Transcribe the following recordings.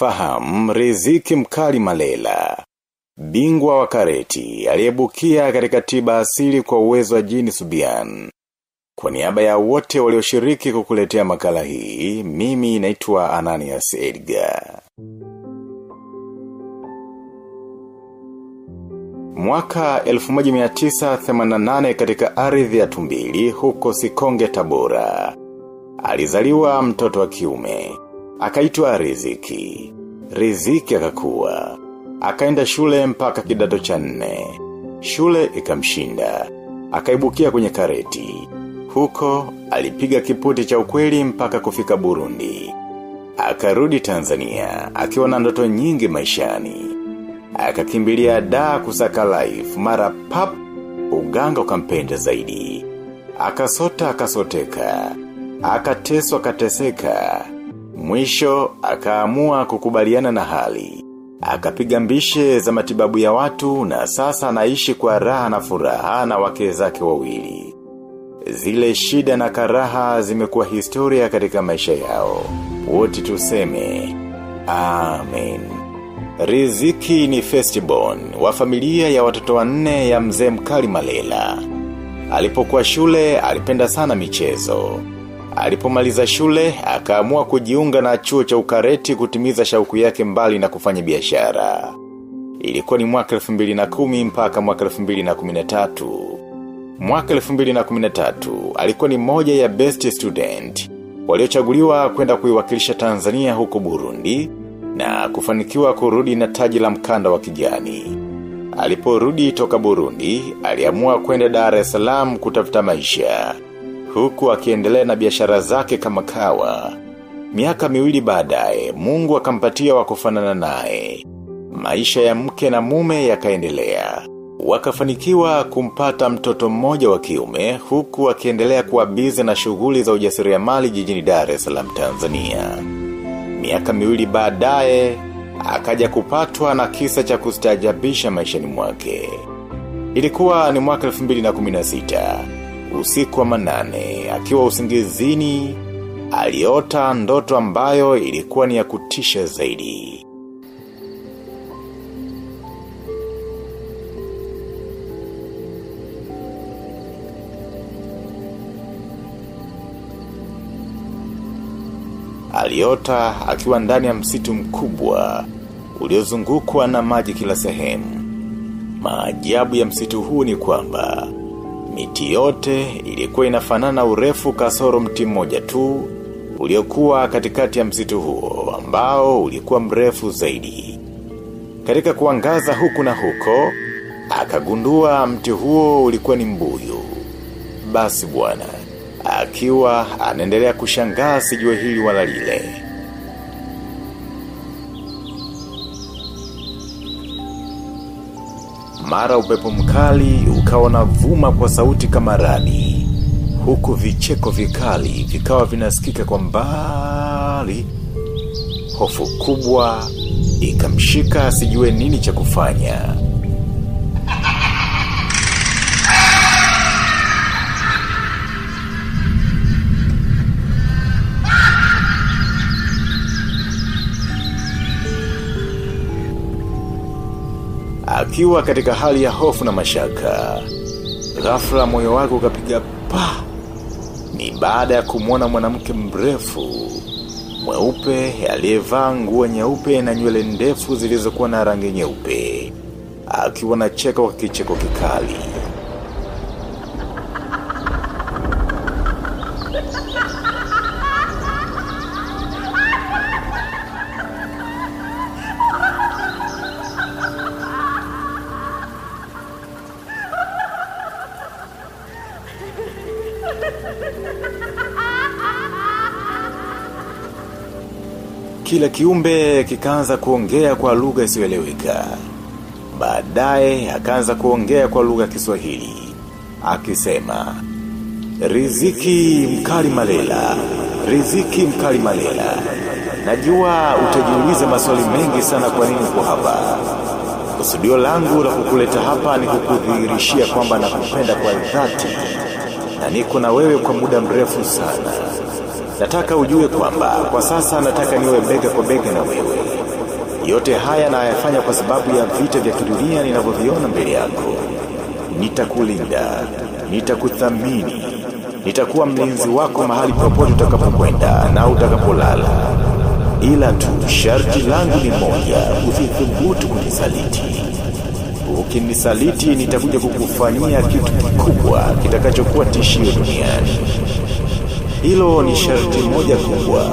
tunamfahamu riziki mkali malela. Bingwa wa kareti, aliyebukia katika tiba asili kwa uwezo wa jini subian. Kwa niaba ya wote walioshiriki kukuletea makala hii, mimi naitwa Ananias Edgar. Mwaka 1988 katika ardhi ya tumbili huko Sikonge Tabora. Alizaliwa mtoto wa kiume. Akaitwa Riziki. Riziki akakua. Akaenda shule mpaka kidato cha nne. Shule ikamshinda. Akaibukia kwenye kareti. Huko alipiga kiputi cha ukweli mpaka kufika Burundi. Akarudi Tanzania akiwa na ndoto nyingi maishani. Akakimbilia daa kusaka life mara pap uganga ukampenda zaidi. Akasota akasoteka. Akateswa akateseka. Mwisho akaamua kukubaliana na hali. Akapiga mbishe za matibabu ya watu na sasa anaishi kwa raha na furaha na wake zake wawili. Zile shida na karaha zimekuwa historia katika maisha yao. Wote tuseme. Amen. Riziki ni festibon wa familia ya watoto wanne ya mzee mkali malela. Alipokuwa shule, alipenda sana michezo. Alipomaliza shule, akaamua kujiunga na chuo cha ukareti kutimiza shauku yake mbali na kufanya biashara. Ilikuwa ni mwaka 2010 mpaka mwaka 2013. Mwaka 2013, alikuwa ni moja ya best student. Waliochaguliwa kwenda kuiwakilisha Tanzania huko Burundi, na kufanikiwa kurudi na taji la mkanda wa kijani. Aliporudi toka Burundi, aliamua kwenda Dar es Salaam kutafuta maisha. Huku akiendelea na biashara zake kama kawa. Miaka miwili baadaye, Mungu akampatia wa kufanana naye. Maisha ya mke na mume yakaendelea. Wakafanikiwa kumpata mtoto mmoja wa kiume huku akiendelea kuwa bize na shughuli za ujasiriamali jijini Dar es Salaam Tanzania. Miaka miwili baadaye akaja kupatwa na kisa cha kustaajabisha maishani mwake. Ilikuwa ni mwaka 2016. Usiku wa manane, akiwa usingizini, aliota ndoto ambayo ilikuwa ni ya kutisha zaidi. Aliota akiwa ndani ya msitu mkubwa, uliozungukwa na maji kila sehemu. Maajabu ya msitu huu ni kwamba, miti yote ilikuwa inafanana urefu kasoro mti mmoja tu, uliokuwa katikati ya msitu huo, ambao ulikuwa mrefu zaidi. Katika kuangaza huku na huko, akagundua mti huo ulikuwa ni mbuyu. Basi bwana akiwa anaendelea kushangaa sijue hili wala lile. Mara upepo mkali ukawa na vuma kwa sauti kama radi. Huku vicheko vikali vikawa vinasikika kwa mbali. Hofu kubwa ikamshika asijue nini cha kufanya. Akiwa katika hali ya hofu na mashaka. Ghafla moyo wake ukapiga pa. Ni baada ya kumwona mwanamke mrefu. Mweupe aliyevaa nguo nyeupe na nywele ndefu zilizokuwa na rangi nyeupe. Akiwa na cheko kwa kicheko kikali. Kila kiumbe kikaanza kuongea kwa lugha isiyoeleweka. Baadaye akaanza kuongea kwa lugha ya Kiswahili. Akisema, Riziki mkali malela, riziki mkali malela. Najua utajiuliza maswali mengi sana kwa nini uko hapa. Kusudio langu la kukuleta hapa ni kukudhihirishia kwamba nakupenda kwa dhati na niko na wewe kwa muda mrefu sana. Nataka ujue kwamba kwa sasa nataka niwe bega kwa bega na wewe. yote haya nayafanya kwa sababu ya vita vya kidunia ninavyoviona mbele yako. Nitakulinda, nitakuthamini, nitakuwa mlinzi wako mahali popote utakapokwenda na utakapolala. Ila tu sharti langu ni moja, usithubutu kunisaliti. Ukinisaliti nitakuja kukufanyia kitu kikubwa kitakachokuwa tishio duniani. Hilo ni sharti moja kubwa,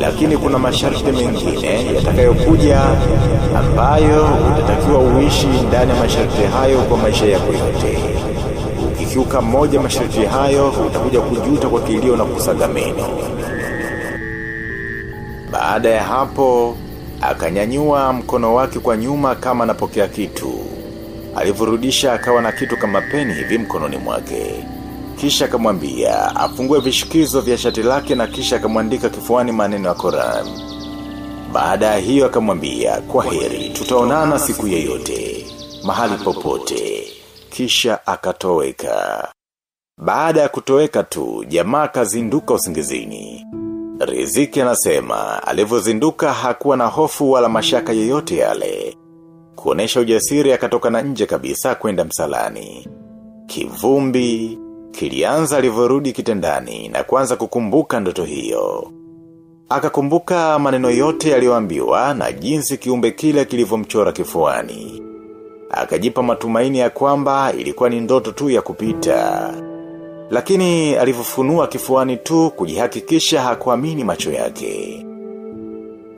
lakini kuna masharti mengine yatakayokuja ambayo utatakiwa uishi ndani ya masharti hayo kwa maisha yako yote. Ukikiuka moja masharti hayo, utakuja kujuta kwa kilio na kusaga meno. Baada ya hapo, akanyanyua mkono wake kwa nyuma kama anapokea kitu. Alivurudisha akawa na kitu kama peni hivi mkononi mwake. Kisha akamwambia afungue vishikizo vya shati lake na kisha akamwandika kifuani maneno ya Qur'an. Baada ya hiyo akamwambia kwa heri tutaonana siku yeyote mahali popote. Kisha akatoweka. Baada ya kutoweka tu jamaa kazinduka usingizini. Riziki anasema alivyozinduka hakuwa na hofu wala mashaka yoyote yale. Kuonesha ujasiri akatoka na nje kabisa kwenda msalani. Kivumbi kilianza alivyorudi kitandani na kuanza kukumbuka ndoto hiyo. Akakumbuka maneno yote aliyoambiwa na jinsi kiumbe kile kilivyomchora kifuani. Akajipa matumaini ya kwamba ilikuwa ni ndoto tu ya kupita. Lakini alivyofunua kifuani tu kujihakikisha hakuamini macho yake.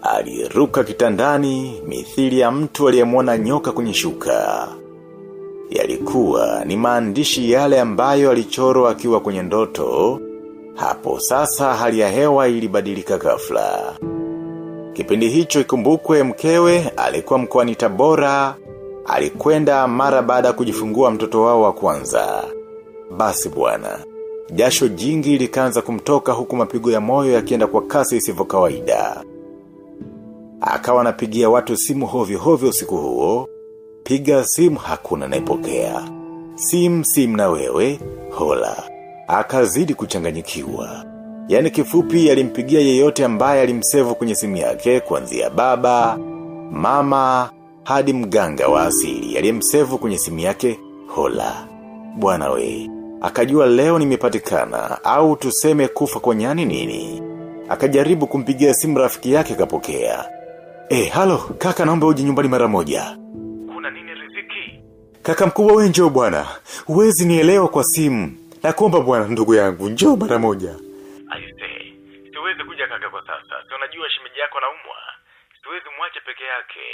Aliruka kitandani mithili ya mtu aliyemwona nyoka kwenye shuka. Yalikuwa ni maandishi yale ambayo alichoro akiwa kwenye ndoto. Hapo sasa hali ya hewa ilibadilika ghafla. Kipindi hicho ikumbukwe mkewe alikuwa mkoani Tabora, alikwenda mara baada kujifungua mtoto wao wa kwanza. Basi bwana, jasho jingi likaanza kumtoka huku mapigo ya moyo yakienda kwa kasi isivyo kawaida. Akawa anapigia watu simu hovyo usiku huo, piga simu hakuna naipokea. Sim sim na wewe, hola. Akazidi kuchanganyikiwa. Yani kifupi alimpigia yeyote ambaye alimsevu kwenye simu yake kuanzia baba, mama, hadi mganga wa asili aliyemsevu kwenye simu yake hola. Bwana we, akajua leo nimepatikana au tuseme kufa kwa nyani nini. Akajaribu kumpigia simu rafiki yake kapokea. Eh, halo, kaka naomba uje nyumbani mara moja. Kaka mkubwa wewe njoo bwana. Huwezi nielewa kwa simu. Nakuomba bwana ndugu yangu, njoo mara moja. Aise, siwezi kuja kaka kwa sasa. Si unajua shemeji yako anaumwa. Siwezi mwache peke yake.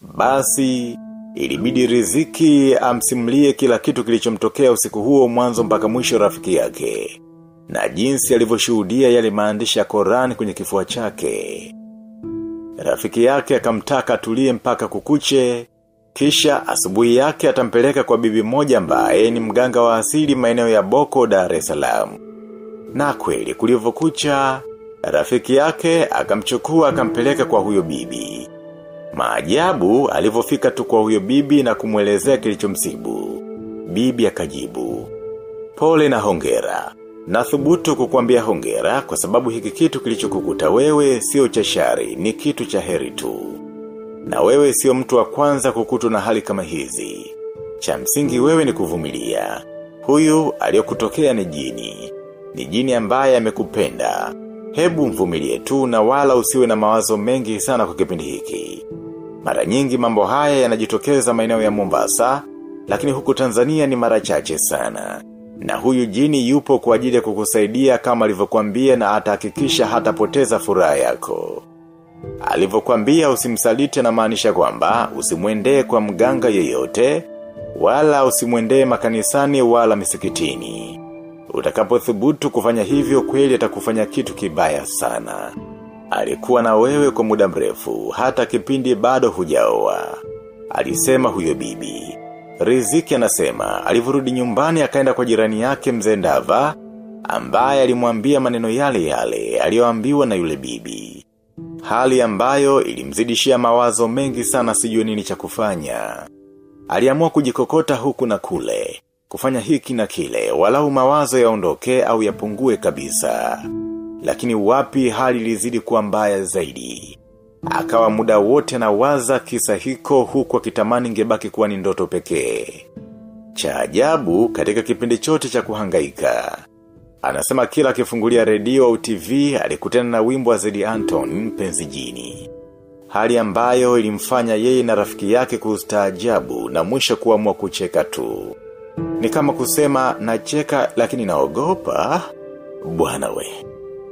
Basi, ilibidi riziki amsimulie kila kitu kilichomtokea usiku huo mwanzo mpaka mwisho rafiki yake. Na jinsi alivyoshuhudia yale maandishi ya Korani kwenye kifua chake. Rafiki yake akamtaka atulie mpaka kukuche, kisha asubuhi yake atampeleka kwa bibi moja ambaye ni mganga wa asili maeneo ya Boko Dar es Salaam. Na kweli kulivyokucha, rafiki yake akamchukua akampeleka kwa huyo bibi. Maajabu alivyofika tu kwa huyo bibi na kumwelezea kilichomsibu. Bibi akajibu. Pole na hongera. Na thubutu kukuambia hongera kwa sababu hiki kitu kilichokukuta wewe sio cha shari ni kitu cha heri tu. Na wewe sio mtu wa kwanza kukutwa na hali kama hizi. Cha msingi wewe ni kuvumilia. Huyu aliyokutokea ni jini. Ni jini ambaye amekupenda. Hebu mvumilie tu na wala usiwe na mawazo mengi sana kwa kipindi hiki. Mara nyingi mambo haya yanajitokeza maeneo ya Mombasa, lakini huku Tanzania ni mara chache sana. Na huyu jini yupo kwa ajili ya kukusaidia kama alivyokuambia na atahakikisha hatapoteza furaha yako. Alivyokuambia usimsalite na maanisha kwamba usimwendee kwa mganga yeyote, wala usimwendee makanisani wala misikitini. Utakapothubutu kufanya hivyo kweli atakufanya kitu kibaya sana. Alikuwa na wewe kwa muda mrefu, hata kipindi bado hujaoa. Alisema huyo bibi. Riziki anasema, alivurudi nyumbani akaenda kwa jirani yake mzee ndava, ambaye alimwambia maneno yale yale, aliyoambiwa na yule bibi. Hali ambayo ilimzidishia mawazo mengi sana sijue nini cha kufanya. Aliamua kujikokota huku na kule, kufanya hiki na kile, walau mawazo yaondoke au yapungue kabisa. Lakini wapi hali ilizidi kuwa mbaya zaidi. Akawa muda wote na waza kisa hiko huku akitamani ngebaki kuwa ni ndoto pekee. Cha ajabu katika kipindi chote cha kuhangaika. Anasema kila akifungulia redio au TV alikutana na wimbo wa Zedi Anton mpenzi jini. Hali ambayo ilimfanya yeye na rafiki yake kustaajabu na mwisho kuamua kucheka tu. Ni kama kusema nacheka lakini naogopa. Bwana we.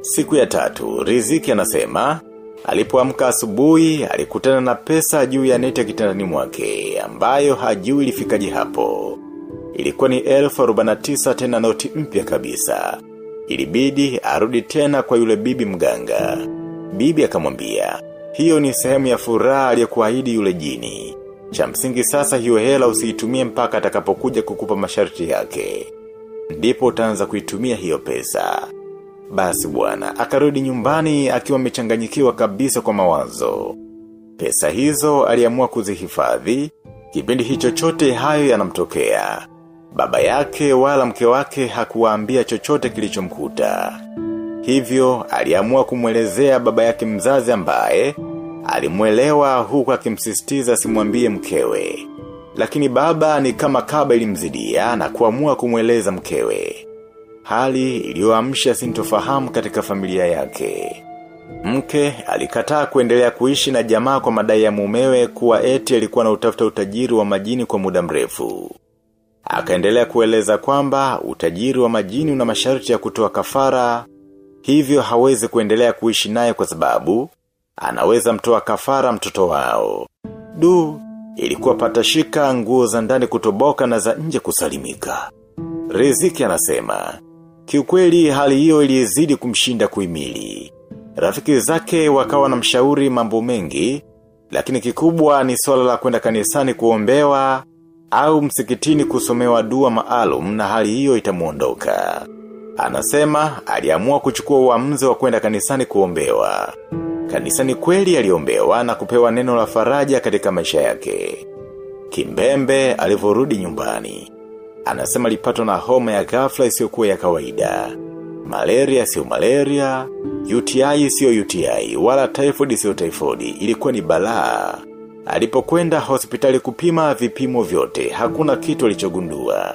Siku ya tatu, Riziki anasema, alipoamka asubuhi alikutana na pesa juu ya neti ya kitandani mwake, ambayo hajui ilifikaje hapo. Ilikuwa ni elfu arobaini tisa tena noti mpya kabisa. Ilibidi arudi tena kwa yule bibi mganga. Bibi akamwambia, hiyo ni sehemu ya furaha aliyokuahidi yule jini. Cha msingi sasa hiyo hela usiitumie mpaka atakapokuja kukupa masharti yake. Ndipo utaanza kuitumia hiyo pesa. Basi bwana, akarudi nyumbani akiwa amechanganyikiwa kabisa kwa mawazo. Pesa hizo aliamua kuzihifadhi, kipindi hicho chote hayo yanamtokea. Baba yake wala mke wake hakuwaambia chochote kilichomkuta. Hivyo, aliamua kumwelezea baba yake mzazi ambaye, alimwelewa huku akimsisitiza simwambie mkewe. Lakini baba ni kama kaba ilimzidia na kuamua kumweleza mkewe. Hali iliyoamsha sintofahamu katika familia yake. Mke alikataa kuendelea kuishi na jamaa kwa madai ya mumewe kuwa eti alikuwa na utafuta utajiri wa majini kwa muda mrefu. Akaendelea kueleza kwamba utajiri wa majini una masharti ya kutoa kafara, hivyo hawezi kuendelea kuishi naye kwa sababu, anaweza mtoa kafara mtoto wao. Du, ilikuwa patashika nguo za ndani kutoboka na za nje kusalimika. Riziki anasema, kiukweli hali hiyo ilizidi kumshinda kuimili. Rafiki zake wakawa na mshauri mambo mengi, lakini kikubwa ni swala la kwenda kanisani kuombewa, au msikitini kusomewa dua maalum na hali hiyo itamuondoka. Anasema, aliamua kuchukua uamuzi wa kwenda kanisani kuombewa. Kanisani kweli aliombewa na kupewa neno la faraja katika maisha yake. Kimbembe alivorudi nyumbani. Anasema alipatwa na homa ya ghafla isiyokuwa ya kawaida. Malaria sio malaria, UTI sio UTI, wala typhoid sio typhoid, ilikuwa ni balaa. Alipokwenda hospitali kupima vipimo vyote, hakuna kitu alichogundua.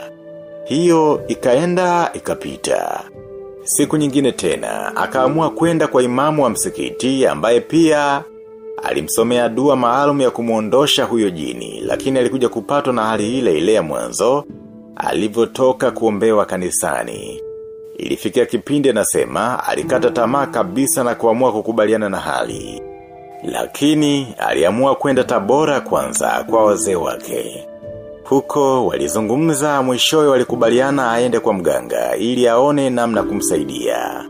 Hiyo ikaenda ikapita. Siku nyingine tena, akaamua kwenda kwa imamu wa msikiti ambaye pia alimsomea dua maalum ya kumuondosha huyo jini, lakini alikuja kupatwa na hali ile ile ya mwanzo, alivyotoka kuombewa kanisani. Ilifikia kipindi anasema alikata tamaa kabisa na kuamua kukubaliana na hali. Lakini aliamua kwenda tabora kwanza kwa wazee wake. Huko walizungumza mwishowe walikubaliana aende kwa mganga ili aone namna kumsaidia.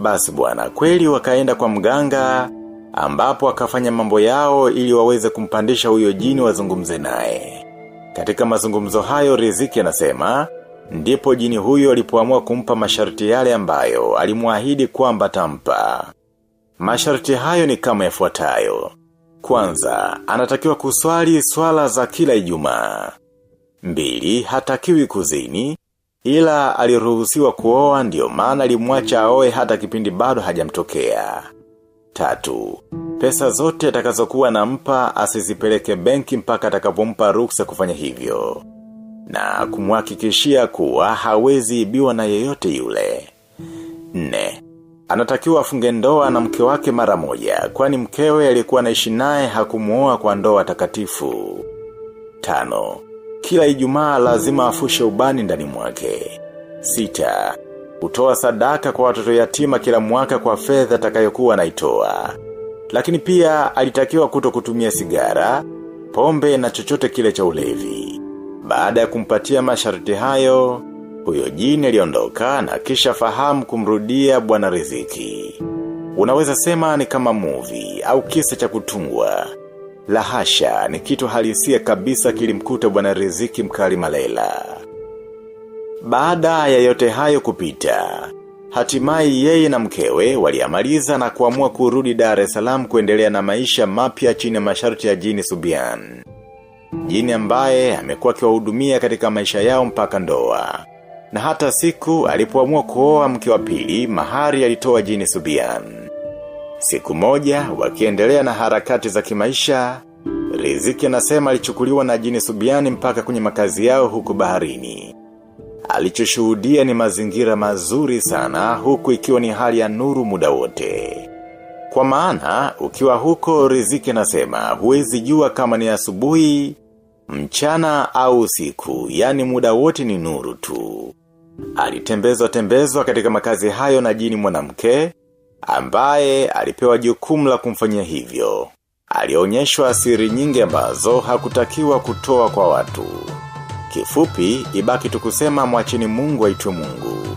Basi bwana kweli wakaenda kwa mganga ambapo akafanya mambo yao ili waweze kumpandisha huyo jini wazungumze naye. Katika mazungumzo hayo riziki anasema, ndipo jini huyo alipoamua kumpa masharti yale ambayo alimwahidi kwamba tampa. Masharti hayo ni kama yafuatayo. Kwanza, anatakiwa kuswali swala za kila ijumaa. Mbili, hatakiwi kuzini, ila aliruhusiwa kuoa ndiyo maana alimwacha aoe hata kipindi bado hajamtokea. Tatu, pesa zote atakazokuwa nampa asizipeleke benki mpaka atakapompa ruksa kufanya hivyo. Na kumhakikishia kuwa hawezi ibiwa na yeyote yule. Anatakiwa afunge ndoa na mke wake mara moja, kwani mkewe aliyekuwa anaishi naye hakumwoa kwa ndoa takatifu. Tano, kila ijumaa lazima afushe ubani ndani mwake. Sita, hutoa sadaka kwa watoto yatima kila mwaka kwa fedha atakayokuwa anaitoa. Lakini pia alitakiwa kuto kutumia sigara, pombe na chochote kile cha ulevi. Baada ya kumpatia masharti hayo, huyo jini aliondoka na kisha fahamu kumrudia bwana riziki. Unaweza sema ni kama movie au kisa cha kutungwa. Lahasha ni kitu halisia kabisa kilimkuta bwana riziki mkali malela. Baada ya yote hayo kupita, hatimaye yeye na mkewe waliamaliza na kuamua kurudi Dar es Salaam kuendelea na maisha mapya chini ya masharti ya jini Subian. Jini ambaye amekuwa akiwahudumia katika maisha yao mpaka ndoa. Na hata siku alipoamua kuoa mke wa pili, mahari alitoa jini Subian. Siku moja, wakiendelea na harakati za kimaisha, Riziki anasema alichukuliwa na jini subiani mpaka kwenye makazi yao huku baharini. Alichoshuhudia ni mazingira mazuri sana huku ikiwa ni hali ya nuru muda wote. Kwa maana, ukiwa huko riziki anasema huwezi jua kama ni asubuhi, mchana au usiku, yani muda wote ni nuru tu. Alitembezwa tembezwa katika makazi hayo na jini mwanamke, ambaye alipewa jukumu la kumfanyia hivyo. Alionyeshwa siri nyingi ambazo hakutakiwa kutoa kwa watu. Kifupi, ibaki tukusema mwachini mungu aitwe mungu.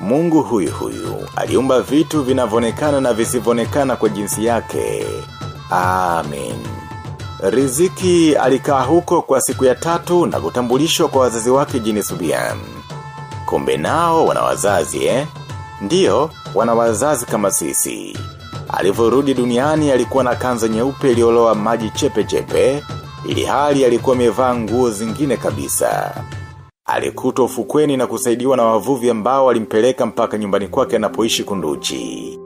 Mungu huyu huyu, aliumba vitu vinavonekana na visivonekana kwa jinsi yake. Amen. Riziki alikaa huko kwa siku ya tatu na kutambulishwa kwa wazazi wake jini subian. Kumbe nao wana wazazi eh? Ndiyo, wana wazazi kama sisi. Alivorudi duniani alikuwa na kanza nyeupe ilioloa maji chepe chepe, ili hali alikuwa amevaa nguo zingine kabisa. Alikutwa ufukweni na kusaidiwa na wavuvi ambao walimpeleka mpaka nyumbani kwake anapoishi kunduchi.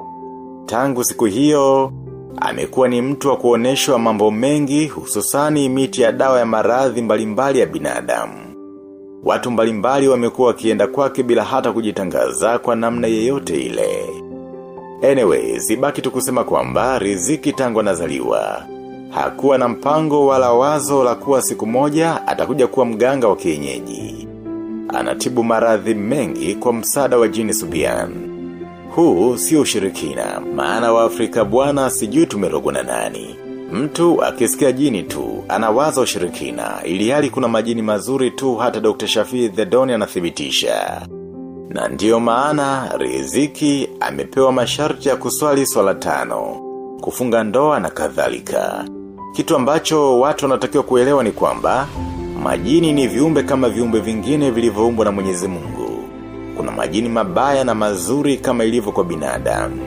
Tangu siku hiyo, amekuwa ni mtu wa kuoneshwa mambo mengi hususani miti ya dawa ya maradhi mbalimbali ya binadamu. Watu mbalimbali wamekuwa wakienda kwake bila hata kujitangaza kwa namna yeyote ile. Anyway, zibaki tukusema kwamba riziki tangu anazaliwa. Hakuwa na mpango wala wazo la kuwa siku moja atakuja kuwa mganga wa kienyeji. Anatibu maradhi mengi kwa msaada wa jini subian. Huu sio ushirikina, maana wa Afrika bwana sijui tumerogwa na nani. Mtu akisikia jini tu, anawaza ushirikina, ili hali kuna majini mazuri tu hata Dr. Shafi The anathibitisha. Na ndiyo maana riziki amepewa masharti ya kuswali swala tano, kufunga ndoa na kadhalika. Kitu ambacho watu wanatakiwa kuelewa ni kwamba, majini ni viumbe kama viumbe vingine vilivyoumbwa na mwenyezi mungu. Kuna majini mabaya na mazuri kama ilivyo kwa binadamu.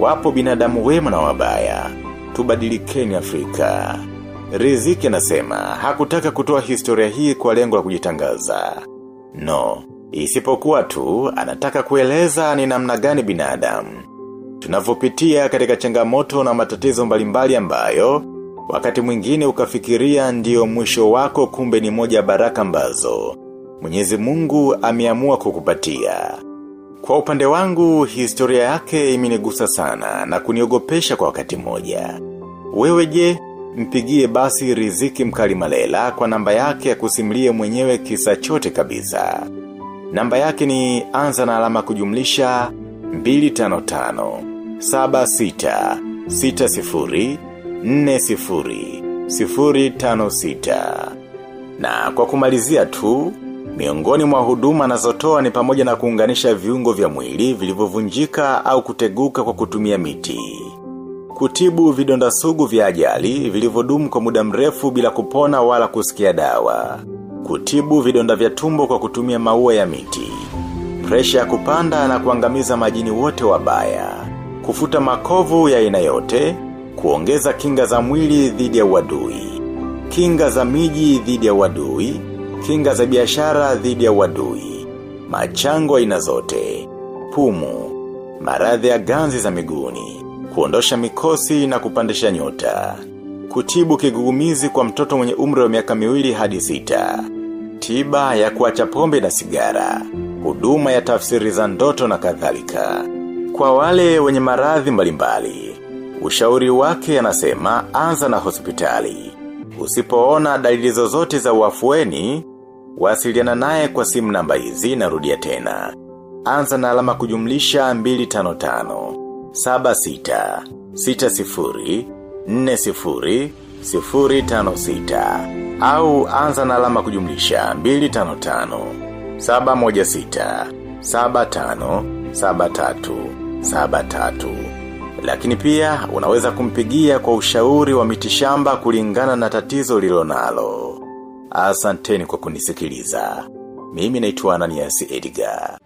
Wapo binadamu wema na wabaya. Tubadilikeni Afrika. Riziki anasema hakutaka kutoa historia hii kwa lengo la kujitangaza. No, isipokuwa tu anataka kueleza ni namna gani binadamu. Tunavyopitia katika changamoto na matatizo mbalimbali ambayo, wakati mwingine ukafikiria ndio mwisho wako kumbe ni moja baraka ambazo. Mwenyezi mungu ameamua kukupatia. Kwa upande wangu, historia yake imenigusa sana na kuniogopesha kwa wakati moja. Wewe je, mpigie basi riziki mkali malela kwa namba yake ya kusimlie mwenyewe kisa chote kabisa. Namba yake ni anza na alama kujumlisha 255 76 60 40 056. Na kwa kumalizia tu, miongoni mwa huduma anazotoa ni pamoja na kuunganisha viungo vya mwili vilivyovunjika au kuteguka kwa kutumia miti. Kutibu vidonda sugu vya ajali vilivyodumu kwa muda mrefu bila kupona wala kusikia dawa. Kutibu vidonda vya tumbo kwa kutumia maua ya miti. Presha ya kupanda na kuangamiza majini wote wabaya. Kufuta makovu ya aina yote, kuongeza kinga za mwili dhidi ya uadui. Kinga za miji dhidi ya uadui, kinga za biashara dhidi ya uadui. Machango aina zote, pumu, maradhi ya ganzi za miguuni, kuondosha mikosi na kupandisha nyota. Kutibu kigugumizi kwa mtoto mwenye umri wa miaka miwili hadi sita. Tiba ya kuacha pombe na sigara. Huduma ya tafsiri za ndoto na kadhalika. Kwa wale wenye maradhi mbalimbali, ushauri wake anasema anza na hospitali. Usipoona dalili zozote za uafueni, wasiliana naye kwa simu namba hizi narudia tena. Anza na alama kujumlisha 255 76 60 40 056 au anza na alama kujumlisha 255 716 75 73 73 Lakini pia unaweza kumpigia kwa ushauri wa mitishamba kulingana na tatizo lilo nalo. Asanteni kwa kunisikiliza. Mimi naitwa Ananias Edgar.